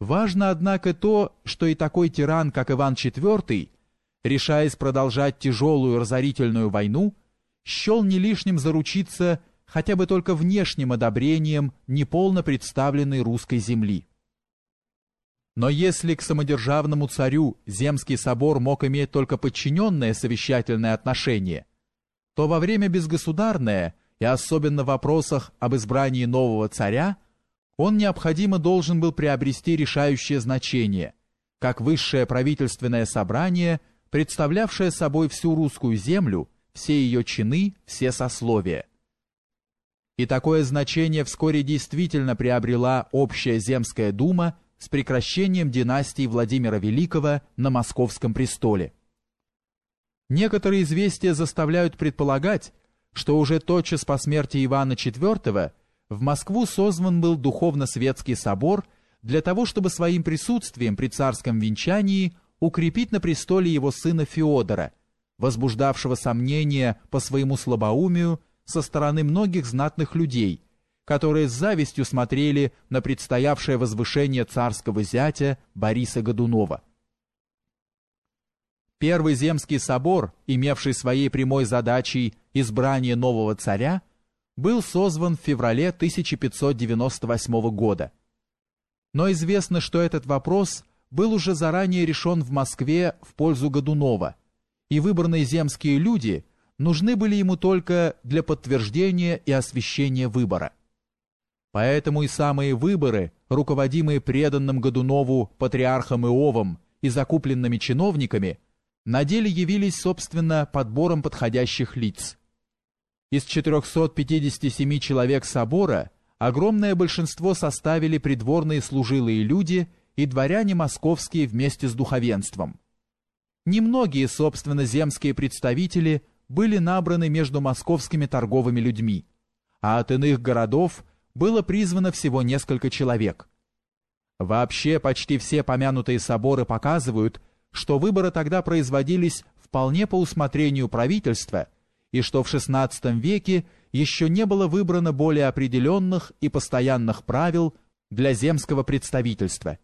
Важно, однако, то, что и такой тиран, как Иван IV, решаясь продолжать тяжелую разорительную войну, счел не лишним заручиться хотя бы только внешним одобрением неполно представленной русской земли. Но если к самодержавному царю Земский собор мог иметь только подчиненное совещательное отношение, то во время безгосударное и особенно в вопросах об избрании нового царя он необходимо должен был приобрести решающее значение, как высшее правительственное собрание, представлявшее собой всю русскую землю, все ее чины, все сословия. И такое значение вскоре действительно приобрела общая земская дума с прекращением династии Владимира Великого на московском престоле. Некоторые известия заставляют предполагать, что уже тотчас по смерти Ивана IV в Москву созван был духовно-светский собор для того, чтобы своим присутствием при царском венчании укрепить на престоле его сына Феодора, возбуждавшего сомнения по своему слабоумию со стороны многих знатных людей – которые с завистью смотрели на предстоявшее возвышение царского зятя Бориса Годунова. Первый Земский собор, имевший своей прямой задачей избрание нового царя, был созван в феврале 1598 года. Но известно, что этот вопрос был уже заранее решен в Москве в пользу Годунова, и выбранные земские люди нужны были ему только для подтверждения и освящения выбора. Поэтому и самые выборы, руководимые преданным Годунову патриархом Иовом и закупленными чиновниками, на деле явились, собственно, подбором подходящих лиц. Из 457 человек собора огромное большинство составили придворные служилые люди и дворяне московские вместе с духовенством. Немногие, собственно, земские представители были набраны между московскими торговыми людьми, а от иных городов – было призвано всего несколько человек. Вообще почти все помянутые соборы показывают, что выборы тогда производились вполне по усмотрению правительства и что в XVI веке еще не было выбрано более определенных и постоянных правил для земского представительства.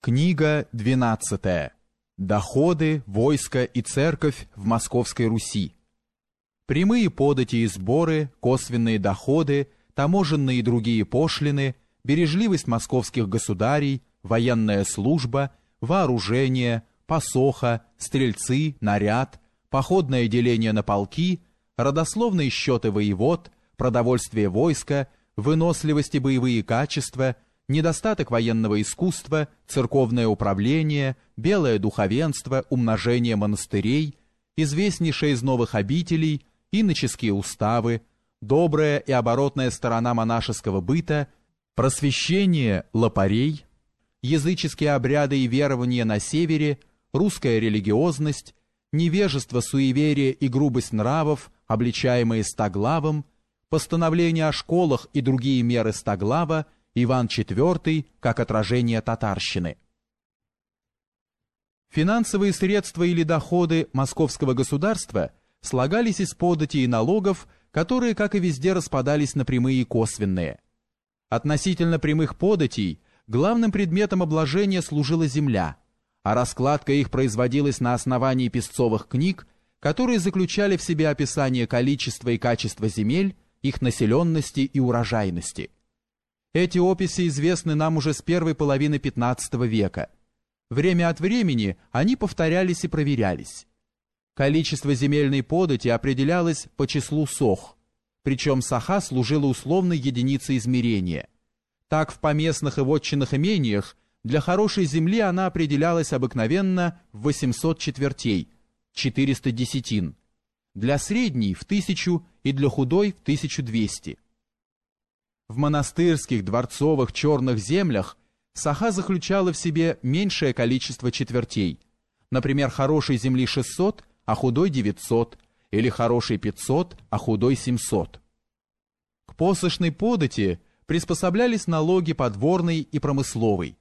Книга 12. Доходы, войско и церковь в Московской Руси прямые подати и сборы, косвенные доходы, таможенные и другие пошлины, бережливость московских государей, военная служба, вооружение, посоха, стрельцы, наряд, походное деление на полки, родословные счеты воевод, продовольствие войска, выносливость и боевые качества, недостаток военного искусства, церковное управление, белое духовенство, умножение монастырей, известнейшее из новых обителей – иноческие уставы, добрая и оборотная сторона монашеского быта, просвещение лопарей, языческие обряды и верования на севере, русская религиозность, невежество, суеверие и грубость нравов, обличаемые Стоглавом, постановления о школах и другие меры Стоглава, Иван IV как отражение татарщины. Финансовые средства или доходы московского государства – слагались из подати и налогов, которые, как и везде, распадались на прямые и косвенные. Относительно прямых податей главным предметом обложения служила земля, а раскладка их производилась на основании песцовых книг, которые заключали в себе описание количества и качества земель, их населенности и урожайности. Эти описи известны нам уже с первой половины XV века. Время от времени они повторялись и проверялись. Количество земельной подати определялось по числу сох, причем саха служила условной единицей измерения. Так в поместных и вотчинных имениях для хорошей земли она определялась обыкновенно в 800 четвертей, 400 десятин, для средней в 1000 и для худой в 1200. В монастырских, дворцовых, черных землях саха заключала в себе меньшее количество четвертей, например, хорошей земли 600 – а худой 900, или хороший 500, а худой 700. К посошной подати приспособлялись налоги подворный и промысловый.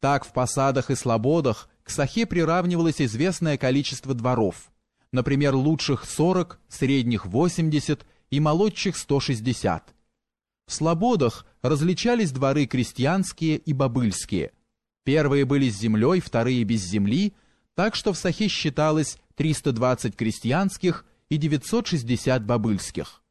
Так в посадах и слободах к сахе приравнивалось известное количество дворов, например, лучших 40, средних 80 и молодчих 160. В слободах различались дворы крестьянские и бобыльские. Первые были с землей, вторые без земли, так что в Сахе считалось 320 крестьянских и 960 бобыльских.